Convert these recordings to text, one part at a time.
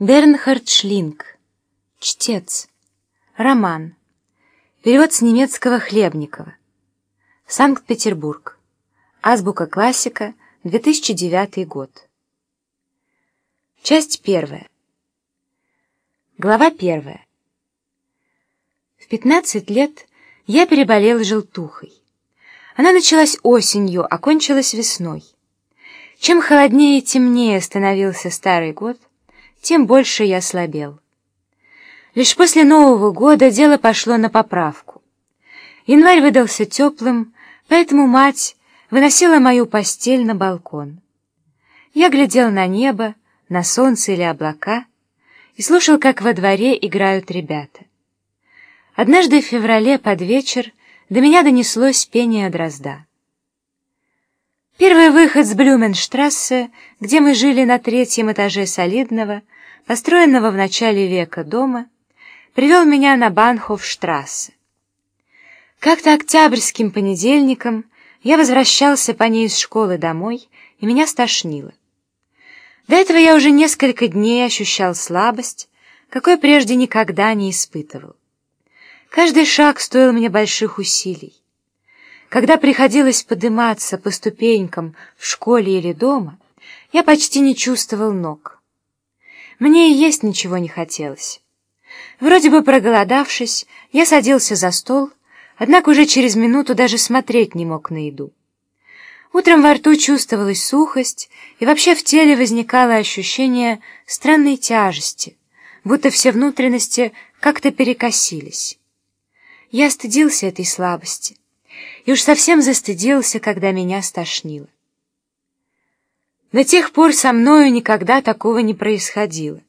Бернхард Шлинг. Чтец. Роман. Перевод с немецкого Хлебникова. Санкт-Петербург. Азбука классика, 2009 год. Часть первая. Глава первая. В 15 лет я переболел желтухой. Она началась осенью, окончилась весной. Чем холоднее и темнее становился старый год, тем больше я слабел. Лишь после Нового года дело пошло на поправку. Январь выдался теплым, поэтому мать выносила мою постель на балкон. Я глядел на небо, на солнце или облака и слушал, как во дворе играют ребята. Однажды в феврале под вечер до меня донеслось пение дрозда. Первый выход с Блюменштрассе, где мы жили на третьем этаже солидного, построенного в начале века дома, привел меня на Банхофштрассе. Как-то октябрьским понедельником я возвращался по ней из школы домой, и меня стошнило. До этого я уже несколько дней ощущал слабость, какой прежде никогда не испытывал. Каждый шаг стоил мне больших усилий. Когда приходилось подниматься по ступенькам в школе или дома, я почти не чувствовал ног. Мне и есть ничего не хотелось. Вроде бы проголодавшись, я садился за стол, однако уже через минуту даже смотреть не мог на еду. Утром во рту чувствовалась сухость, и вообще в теле возникало ощущение странной тяжести, будто все внутренности как-то перекосились. Я стыдился этой слабости, и уж совсем застыдился, когда меня стошнило. До тех пор со мною никогда такого не происходило.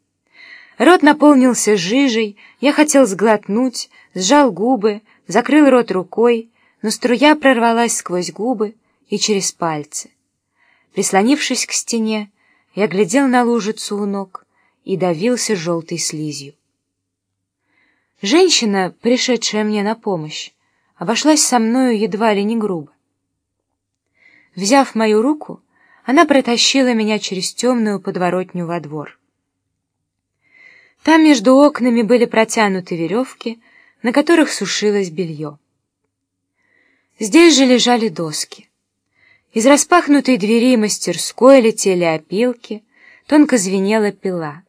Рот наполнился жижей, я хотел сглотнуть, сжал губы, закрыл рот рукой, но струя прорвалась сквозь губы и через пальцы. Прислонившись к стене, я глядел на лужицу у ног и давился желтой слизью. Женщина, пришедшая мне на помощь, обошлась со мною едва ли не грубо. Взяв мою руку, она протащила меня через темную подворотню во двор. Там между окнами были протянуты веревки, на которых сушилось белье. Здесь же лежали доски. Из распахнутой двери мастерской летели опилки, тонко звенела пила.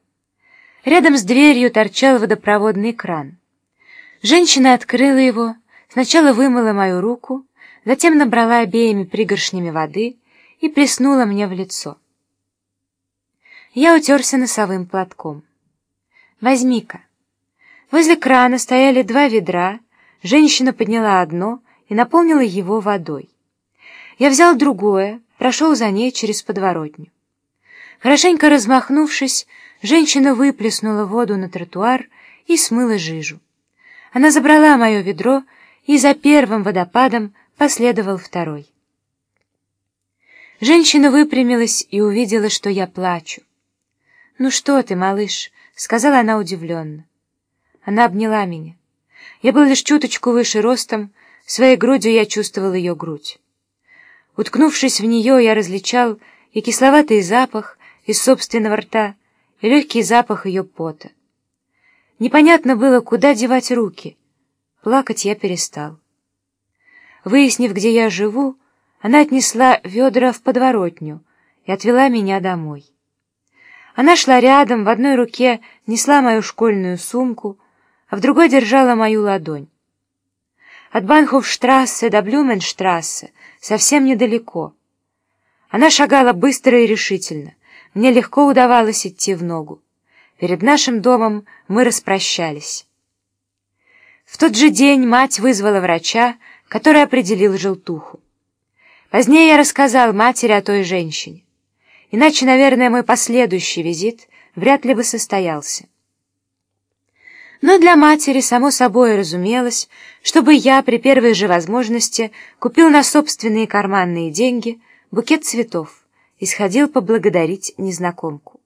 Рядом с дверью торчал водопроводный кран. Женщина открыла его, сначала вымыла мою руку, затем набрала обеими пригоршнями воды и плеснула мне в лицо. Я утерся носовым платком. «Возьми-ка». Возле крана стояли два ведра, женщина подняла одно и наполнила его водой. Я взял другое, прошел за ней через подворотню. Хорошенько размахнувшись, женщина выплеснула воду на тротуар и смыла жижу. Она забрала мое ведро, и за первым водопадом последовал второй. Женщина выпрямилась и увидела, что я плачу. «Ну что ты, малыш?» — сказала она удивленно. Она обняла меня. Я был лишь чуточку выше ростом, своей грудью я чувствовал ее грудь. Уткнувшись в нее, я различал и кисловатый запах из собственного рта, и легкий запах ее пота. Непонятно было, куда девать руки. Плакать я перестал. Выяснив, где я живу, она отнесла ведра в подворотню и отвела меня домой. Она шла рядом, в одной руке несла мою школьную сумку, а в другой держала мою ладонь. От Банхофштрассе до Блюменштрассе совсем недалеко. Она шагала быстро и решительно. Мне легко удавалось идти в ногу. Перед нашим домом мы распрощались. В тот же день мать вызвала врача, который определил желтуху. Позднее я рассказал матери о той женщине. Иначе, наверное, мой последующий визит вряд ли бы состоялся. Но для матери, само собой, разумелось, чтобы я при первой же возможности купил на собственные карманные деньги букет цветов и сходил поблагодарить незнакомку.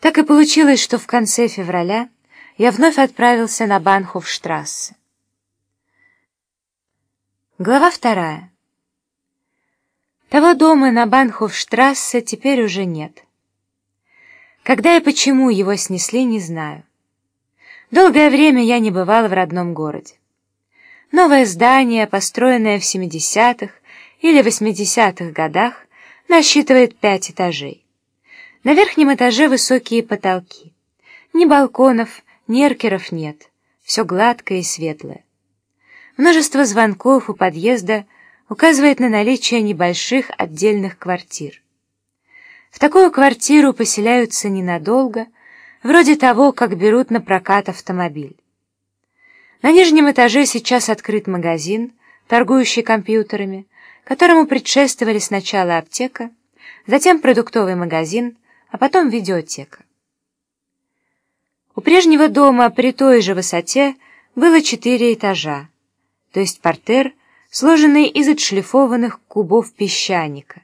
Так и получилось, что в конце февраля я вновь отправился на Банхофштрассе. Глава вторая. Того дома на Банхофштрассе теперь уже нет. Когда и почему его снесли, не знаю. Долгое время я не бывала в родном городе. Новое здание, построенное в 70-х или 80-х годах, насчитывает пять этажей. На верхнем этаже высокие потолки. Ни балконов, ни эркеров нет. Все гладкое и светлое. Множество звонков у подъезда указывает на наличие небольших отдельных квартир. В такую квартиру поселяются ненадолго, вроде того, как берут на прокат автомобиль. На нижнем этаже сейчас открыт магазин, торгующий компьютерами, которому предшествовали сначала аптека, затем продуктовый магазин, а потом видеотека. Прежнего дома при той же высоте было четыре этажа, то есть портер, сложенный из отшлифованных кубов песчаника,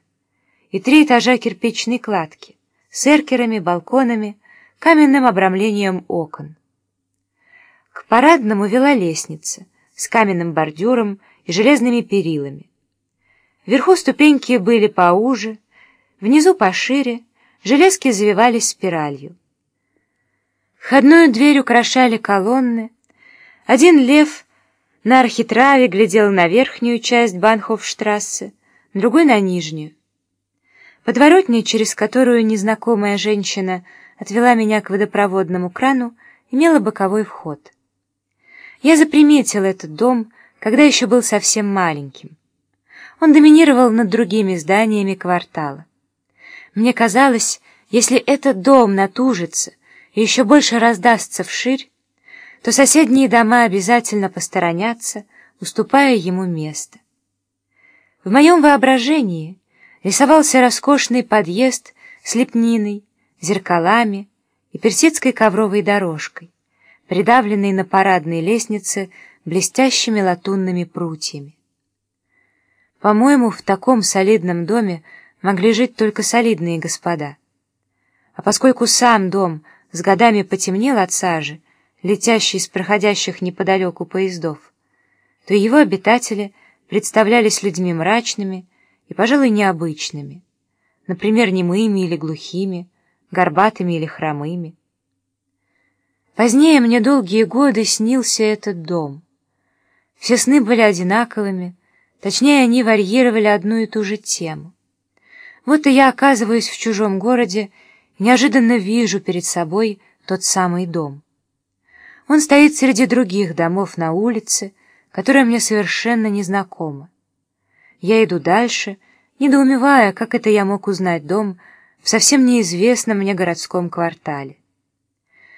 и три этажа кирпичной кладки с эркерами, балконами, каменным обрамлением окон. К парадному вела лестница с каменным бордюром и железными перилами. Вверху ступеньки были поуже, внизу пошире, железки завивались спиралью. Входную дверь украшали колонны. Один лев на архитраве глядел на верхнюю часть Банхофштрассе, другой — на нижнюю. Подворотня, через которую незнакомая женщина отвела меня к водопроводному крану, имела боковой вход. Я заприметил этот дом, когда еще был совсем маленьким. Он доминировал над другими зданиями квартала. Мне казалось, если этот дом натужится еще больше раздастся вширь, то соседние дома обязательно посторонятся, уступая ему место. В моем воображении рисовался роскошный подъезд с лепниной, зеркалами и персидской ковровой дорожкой, придавленной на парадной лестнице блестящими латунными прутьями. По-моему, в таком солидном доме могли жить только солидные господа. А поскольку сам дом с годами потемнел от сажи, летящей с проходящих неподалеку поездов, то его обитатели представлялись людьми мрачными, и, пожалуй, необычными, например, немыми или глухими, горбатыми или хромыми. Позднее мне долгие годы снился этот дом. Все сны были одинаковыми, точнее, они варьировали одну и ту же тему. Вот и я оказываюсь в чужом городе неожиданно вижу перед собой тот самый дом. Он стоит среди других домов на улице, которая мне совершенно незнакома. Я иду дальше, недоумевая, как это я мог узнать дом в совсем неизвестном мне городском квартале.